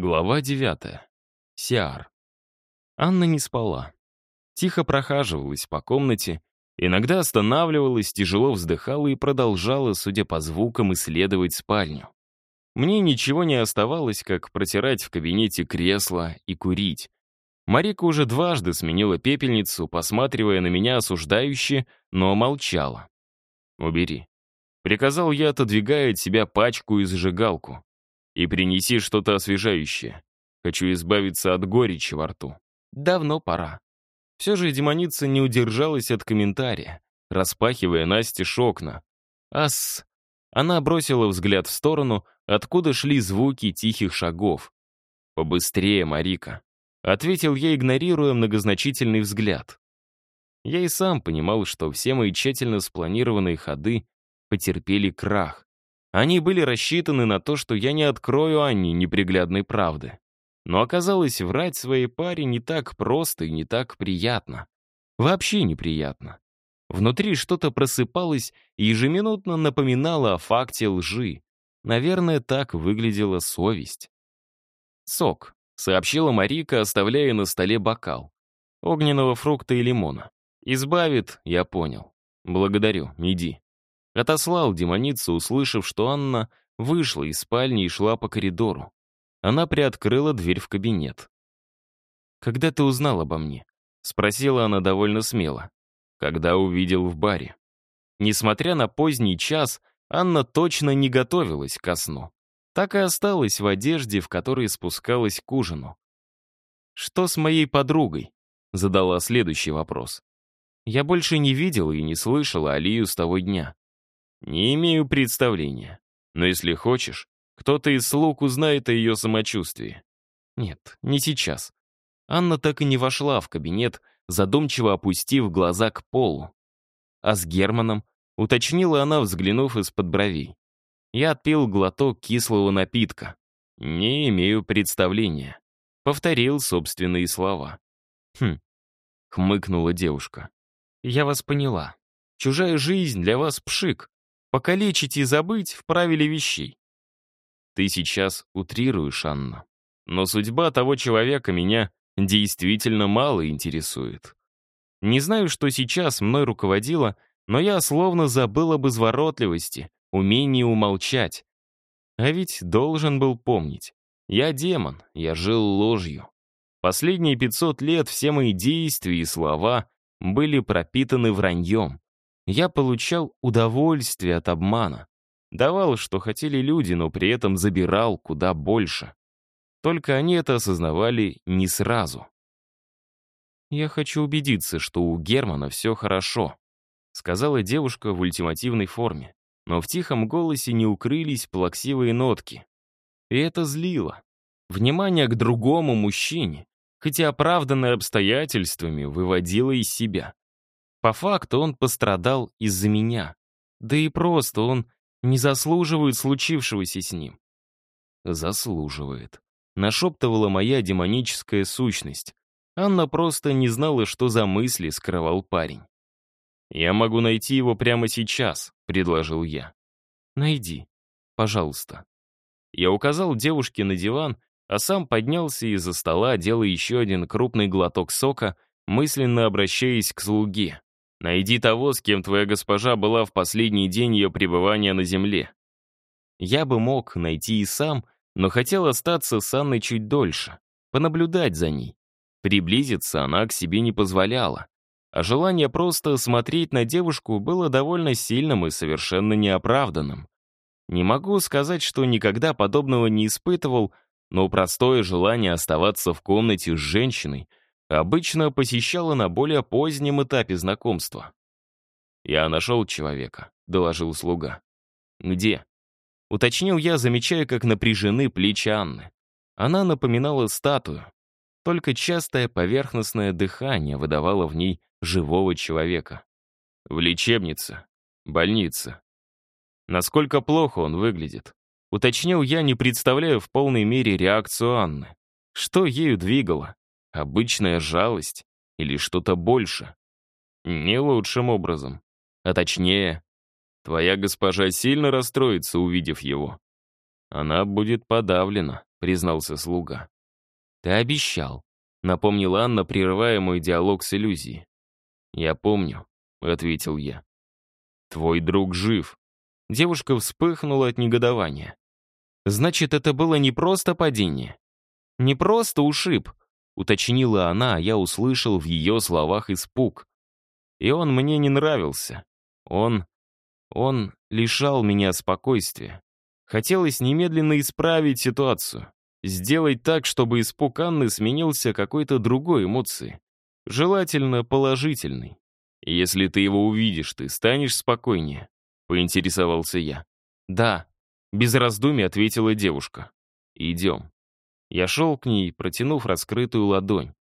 Глава девятая. Сиар. Анна не спала. Тихо прохаживалась по комнате, иногда останавливалась, тяжело вздыхала и продолжала, судя по звукам, исследовать спальню. Мне ничего не оставалось, как протирать в кабинете кресло и курить. Марика уже дважды сменила пепельницу, посматривая на меня осуждающе, но молчала. «Убери». Приказал я, отодвигая от себя пачку и зажигалку. «И принеси что-то освежающее. Хочу избавиться от горечи во рту». Давно пора. Все же демоница не удержалась от комментария, распахивая Насте окна. «Ас...» Она бросила взгляд в сторону, откуда шли звуки тихих шагов. «Побыстрее, Марика», — ответил я, игнорируя многозначительный взгляд. Я и сам понимал, что все мои тщательно спланированные ходы потерпели крах. Они были рассчитаны на то, что я не открою Анне неприглядной правды. Но оказалось, врать своей паре не так просто и не так приятно. Вообще неприятно. Внутри что-то просыпалось и ежеминутно напоминало о факте лжи. Наверное, так выглядела совесть. «Сок», — сообщила Марика, оставляя на столе бокал. «Огненного фрукта и лимона. Избавит, я понял. Благодарю, иди». Отослал демоницу, услышав, что Анна вышла из спальни и шла по коридору. Она приоткрыла дверь в кабинет. «Когда ты узнал обо мне?» — спросила она довольно смело. «Когда увидел в баре». Несмотря на поздний час, Анна точно не готовилась ко сну. Так и осталась в одежде, в которой спускалась к ужину. «Что с моей подругой?» — задала следующий вопрос. Я больше не видела и не слышала Алию с того дня. Не имею представления. Но если хочешь, кто-то из слуг узнает о ее самочувствии. Нет, не сейчас. Анна так и не вошла в кабинет, задумчиво опустив глаза к полу. А с Германом уточнила она, взглянув из-под бровей. Я отпил глоток кислого напитка. Не имею представления. Повторил собственные слова. Хм, хмыкнула девушка. Я вас поняла. Чужая жизнь для вас пшик. Покалечить и забыть в правиле вещей. Ты сейчас утрируешь, Анна. Но судьба того человека меня действительно мало интересует. Не знаю, что сейчас мной руководило, но я словно забыл об изворотливости, умении умолчать. А ведь должен был помнить. Я демон, я жил ложью. Последние 500 лет все мои действия и слова были пропитаны враньем. Я получал удовольствие от обмана. Давал, что хотели люди, но при этом забирал куда больше. Только они это осознавали не сразу. «Я хочу убедиться, что у Германа все хорошо», сказала девушка в ультимативной форме, но в тихом голосе не укрылись плаксивые нотки. И это злило. Внимание к другому мужчине, хотя оправданное обстоятельствами, выводило из себя. По факту он пострадал из-за меня. Да и просто он не заслуживает случившегося с ним. Заслуживает. Нашептывала моя демоническая сущность. Анна просто не знала, что за мысли скрывал парень. «Я могу найти его прямо сейчас», — предложил я. «Найди, пожалуйста». Я указал девушке на диван, а сам поднялся из-за стола, делая еще один крупный глоток сока, мысленно обращаясь к слуге. Найди того, с кем твоя госпожа была в последний день ее пребывания на земле. Я бы мог найти и сам, но хотел остаться с Анной чуть дольше, понаблюдать за ней. Приблизиться она к себе не позволяла. А желание просто смотреть на девушку было довольно сильным и совершенно неоправданным. Не могу сказать, что никогда подобного не испытывал, но простое желание оставаться в комнате с женщиной обычно посещала на более позднем этапе знакомства. «Я нашел человека», — доложил слуга. «Где?» — уточнил я, замечая, как напряжены плечи Анны. Она напоминала статую, только частое поверхностное дыхание выдавало в ней живого человека. В лечебнице, больнице. Насколько плохо он выглядит? Уточнил я, не представляя в полной мере реакцию Анны. Что ею двигало? Обычная жалость или что-то больше? Не лучшим образом. А точнее, твоя госпожа сильно расстроится, увидев его. Она будет подавлена. — признался слуга. «Ты обещал», — напомнила Анна, прерывая мой диалог с иллюзией. «Я помню», — ответил я. «Твой друг жив». Девушка вспыхнула от негодования. «Значит, это было не просто падение? Не просто ушиб?» — уточнила она, а я услышал в ее словах испуг. И он мне не нравился. Он... он лишал меня спокойствия. Хотелось немедленно исправить ситуацию. Сделать так, чтобы испуг Анны сменился какой-то другой эмоцией. Желательно положительной. «Если ты его увидишь, ты станешь спокойнее?» — поинтересовался я. «Да», — без раздумий ответила девушка. «Идем». Я шел к ней, протянув раскрытую ладонь.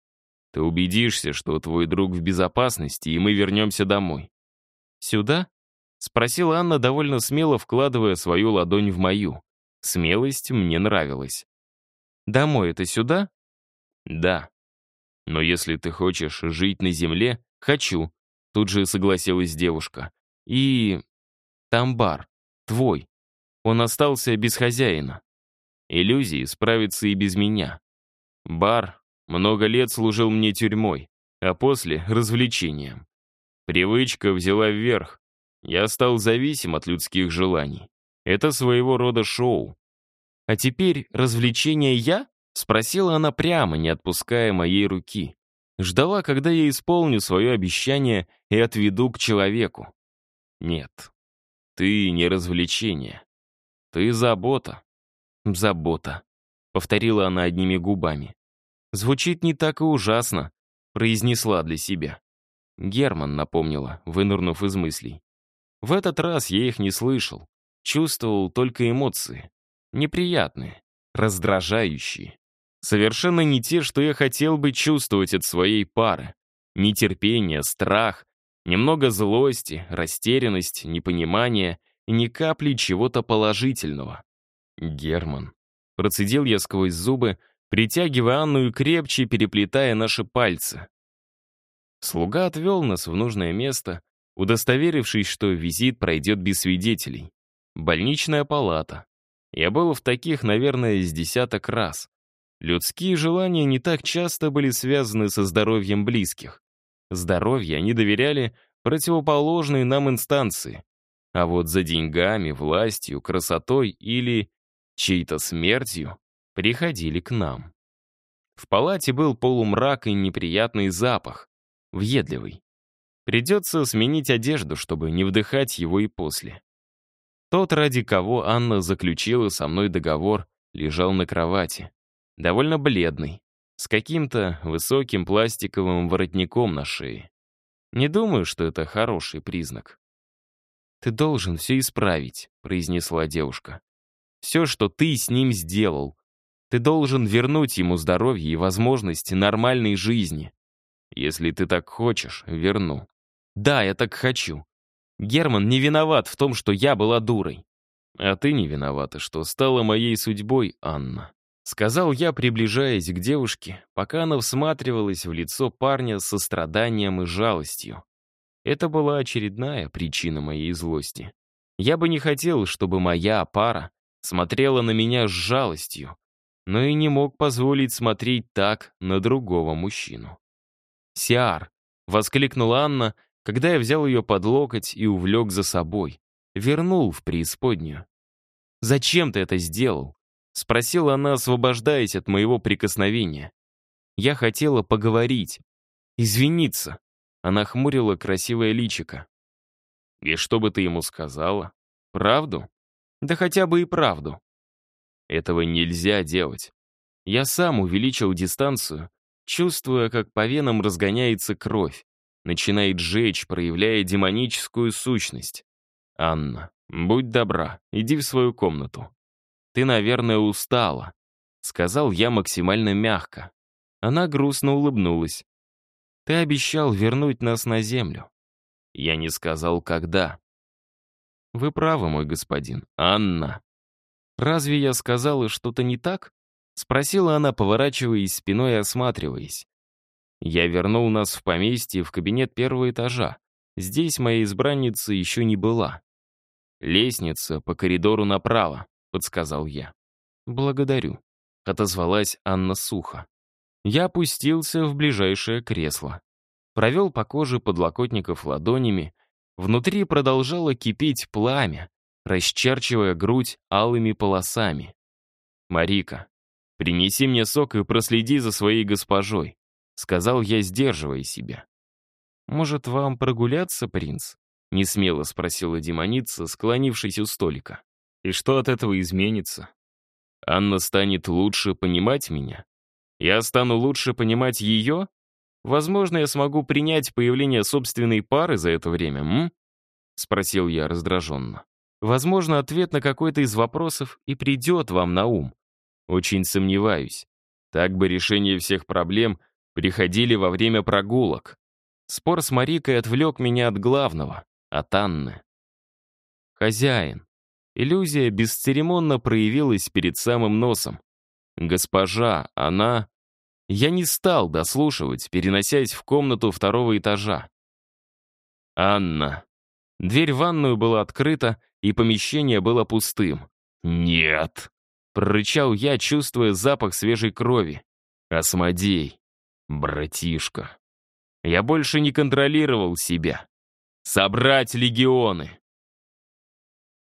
«Ты убедишься, что твой друг в безопасности, и мы вернемся домой». «Сюда?» — спросила Анна, довольно смело вкладывая свою ладонь в мою. Смелость мне нравилась. «Домой это сюда?» «Да. Но если ты хочешь жить на земле, хочу», — тут же согласилась девушка. «И... там бар. Твой. Он остался без хозяина. Иллюзии справятся и без меня. Бар много лет служил мне тюрьмой, а после — развлечением. Привычка взяла вверх. Я стал зависим от людских желаний. Это своего рода шоу. «А теперь развлечение я?» — спросила она прямо, не отпуская моей руки. Ждала, когда я исполню свое обещание и отведу к человеку. Нет, ты не развлечение. Ты забота. Забота, повторила она одними губами. Звучит не так и ужасно, произнесла для себя. Герман напомнила, вынырнув из мыслей. В этот раз я их не слышал, чувствовал только эмоции. Неприятные, раздражающие. Совершенно не те, что я хотел бы чувствовать от своей пары. Нетерпение, страх, немного злости, растерянность, непонимание и ни капли чего-то положительного. Герман. Процедил я сквозь зубы, притягивая Анну и крепче переплетая наши пальцы. Слуга отвел нас в нужное место, удостоверившись, что визит пройдет без свидетелей. Больничная палата. Я был в таких, наверное, с десяток раз. Людские желания не так часто были связаны со здоровьем близких. Здоровье они доверяли противоположной нам инстанции. А вот за деньгами, властью, красотой или чьей-то смертью приходили к нам. В палате был полумрак и неприятный запах, въедливый. Придется сменить одежду, чтобы не вдыхать его и после. Тот, ради кого Анна заключила со мной договор, лежал на кровати. Довольно бледный, с каким-то высоким пластиковым воротником на шее. Не думаю, что это хороший признак. «Ты должен все исправить», — произнесла девушка. «Все, что ты с ним сделал. Ты должен вернуть ему здоровье и возможность нормальной жизни. Если ты так хочешь, верну. Да, я так хочу. Герман не виноват в том, что я была дурой. А ты не виновата, что стала моей судьбой, Анна. Сказал я, приближаясь к девушке, пока она всматривалась в лицо парня со страданием и жалостью. Это была очередная причина моей злости. Я бы не хотел, чтобы моя пара смотрела на меня с жалостью, но и не мог позволить смотреть так на другого мужчину. «Сиар!» — воскликнула Анна, когда я взял ее под локоть и увлек за собой. Вернул в преисподнюю. «Зачем ты это сделал?» — спросила она, освобождаясь от моего прикосновения. Я хотела поговорить, извиниться. Она хмурила красивое личико. «И что бы ты ему сказала? Правду? Да хотя бы и правду. Этого нельзя делать. Я сам увеличил дистанцию, чувствуя, как по венам разгоняется кровь начинает жечь, проявляя демоническую сущность. «Анна, будь добра, иди в свою комнату. Ты, наверное, устала», — сказал я максимально мягко. Она грустно улыбнулась. «Ты обещал вернуть нас на землю». Я не сказал, когда. «Вы правы, мой господин. Анна». «Разве я сказала что-то не так?» — спросила она, поворачиваясь спиной и осматриваясь. Я вернул нас в поместье в кабинет первого этажа. Здесь моя избранница еще не была. «Лестница по коридору направо», — подсказал я. «Благодарю». отозвалась Анна сухо. Я опустился в ближайшее кресло. Провел по коже подлокотников ладонями. Внутри продолжало кипеть пламя, расчерчивая грудь алыми полосами. «Марика, принеси мне сок и проследи за своей госпожой», сказал я, сдерживая себя. «Может, вам прогуляться, принц?» — несмело спросила демоница, склонившись у столика. «И что от этого изменится?» «Анна станет лучше понимать меня? Я стану лучше понимать ее? Возможно, я смогу принять появление собственной пары за это время, м?» — спросил я раздраженно. «Возможно, ответ на какой-то из вопросов и придет вам на ум. Очень сомневаюсь. Так бы решение всех проблем приходили во время прогулок. Спор с Марикой отвлек меня от главного, от Анны. Хозяин. Иллюзия бесцеремонно проявилась перед самым носом. Госпожа, она... Я не стал дослушивать, переносясь в комнату второго этажа. Анна. Дверь в ванную была открыта, и помещение было пустым. «Нет!» — прорычал я, чувствуя запах свежей крови. «Осмодей, братишка». Я больше не контролировал себя. Собрать легионы.